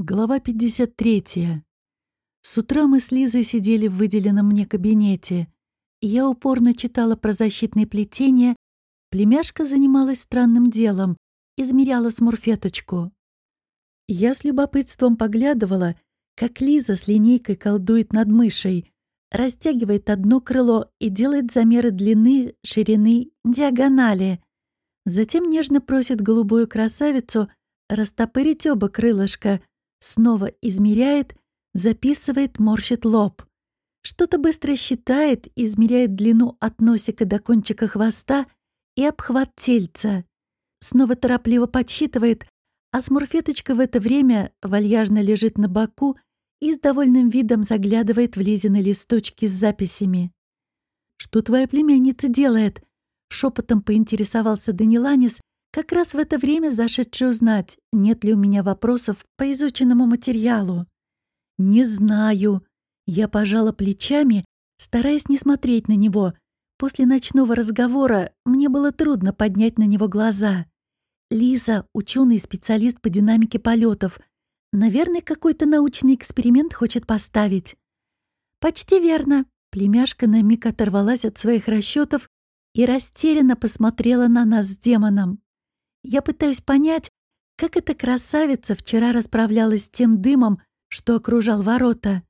Глава 53. С утра мы с Лизой сидели в выделенном мне кабинете. И я упорно читала про защитные плетения. Племяшка занималась странным делом, измеряла смурфеточку. Я с любопытством поглядывала, как Лиза с линейкой колдует над мышей, растягивает одно крыло и делает замеры длины, ширины, диагонали. Затем нежно просит голубую красавицу растопырить оба крылышка — Снова измеряет, записывает, морщит лоб. Что-то быстро считает, измеряет длину от носика до кончика хвоста и обхват тельца. Снова торопливо подсчитывает, а смурфеточка в это время вальяжно лежит на боку и с довольным видом заглядывает в Лизины листочки с записями. «Что твоя племянница делает?» — шепотом поинтересовался Даниланис, как раз в это время зашедший узнать, нет ли у меня вопросов по изученному материалу. «Не знаю». Я пожала плечами, стараясь не смотреть на него. После ночного разговора мне было трудно поднять на него глаза. Лиза — ученый-специалист по динамике полетов. Наверное, какой-то научный эксперимент хочет поставить. «Почти верно». Племяшка на миг оторвалась от своих расчетов и растерянно посмотрела на нас с демоном. Я пытаюсь понять, как эта красавица вчера расправлялась с тем дымом, что окружал ворота.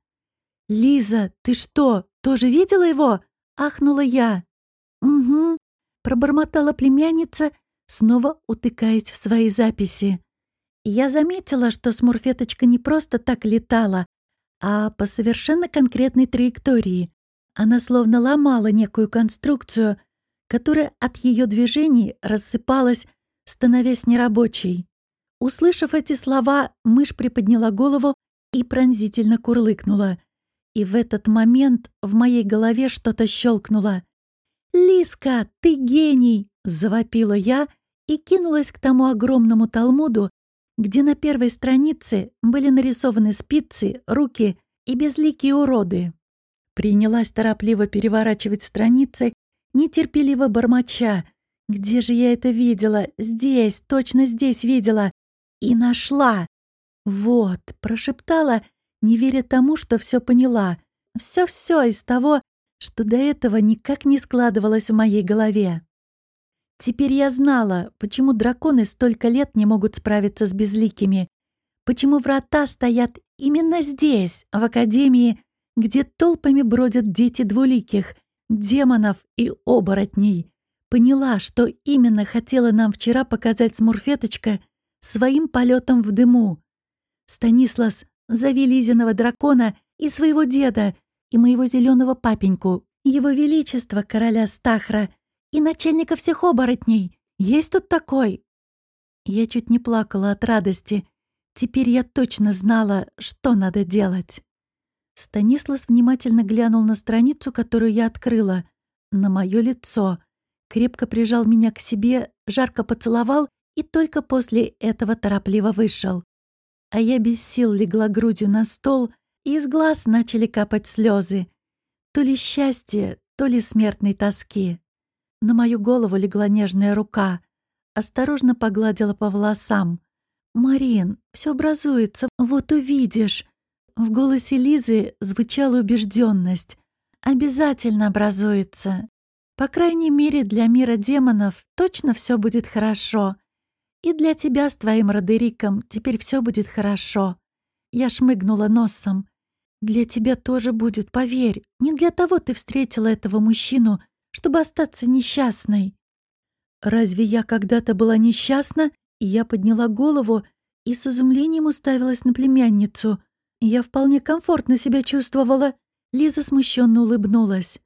«Лиза, ты что, тоже видела его?» — ахнула я. «Угу», — пробормотала племянница, снова утыкаясь в свои записи. Я заметила, что смурфеточка не просто так летала, а по совершенно конкретной траектории. Она словно ломала некую конструкцию, которая от ее движений рассыпалась становясь нерабочей. Услышав эти слова, мышь приподняла голову и пронзительно курлыкнула. И в этот момент в моей голове что-то щелкнуло. «Лиска, ты гений!» — завопила я и кинулась к тому огромному талмуду, где на первой странице были нарисованы спицы, руки и безликие уроды. Принялась торопливо переворачивать страницы, нетерпеливо бормоча — где же я это видела? Здесь, точно здесь видела. И нашла. Вот, прошептала, не веря тому, что все поняла. Все-все из того, что до этого никак не складывалось в моей голове. Теперь я знала, почему драконы столько лет не могут справиться с безликими, почему врата стоят именно здесь, в Академии, где толпами бродят дети двуликих, демонов и оборотней. Поняла, что именно хотела нам вчера показать Смурфеточка своим полетом в дыму. Станислас, зови Лизиного дракона и своего деда, и моего зеленого папеньку, его величество короля Стахра и начальника всех оборотней. Есть тут такой?» Я чуть не плакала от радости. Теперь я точно знала, что надо делать. Станислав внимательно глянул на страницу, которую я открыла, на мое лицо — крепко прижал меня к себе, жарко поцеловал и только после этого торопливо вышел. А я без сил легла грудью на стол, и из глаз начали капать слезы. То ли счастье, то ли смертной тоски. На мою голову легла нежная рука. Осторожно погладила по волосам. «Марин, все образуется, вот увидишь». В голосе Лизы звучала убежденность. «Обязательно образуется. По крайней мере, для мира демонов точно все будет хорошо. И для тебя с твоим Родериком теперь все будет хорошо. Я шмыгнула носом. Для тебя тоже будет, поверь. Не для того ты встретила этого мужчину, чтобы остаться несчастной. Разве я когда-то была несчастна? И я подняла голову и с изумлением уставилась на племянницу. Я вполне комфортно себя чувствовала. Лиза смущенно улыбнулась.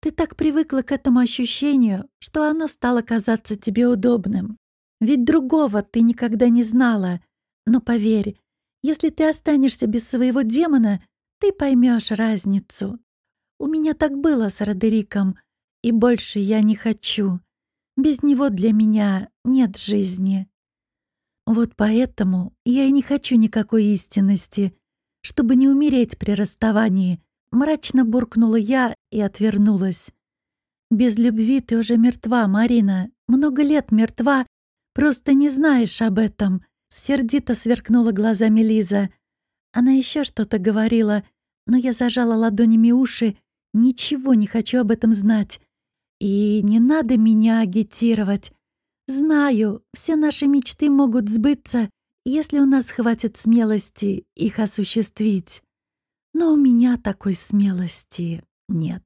Ты так привыкла к этому ощущению, что оно стало казаться тебе удобным. Ведь другого ты никогда не знала. Но поверь, если ты останешься без своего демона, ты поймешь разницу. У меня так было с Родериком, и больше я не хочу. Без него для меня нет жизни. Вот поэтому я и не хочу никакой истинности, чтобы не умереть при расставании, Мрачно буркнула я и отвернулась. «Без любви ты уже мертва, Марина. Много лет мертва. Просто не знаешь об этом. Сердито сверкнула глазами Лиза. Она еще что-то говорила, но я зажала ладонями уши. Ничего не хочу об этом знать. И не надо меня агитировать. Знаю, все наши мечты могут сбыться, если у нас хватит смелости их осуществить. Но у меня такой смелости нет.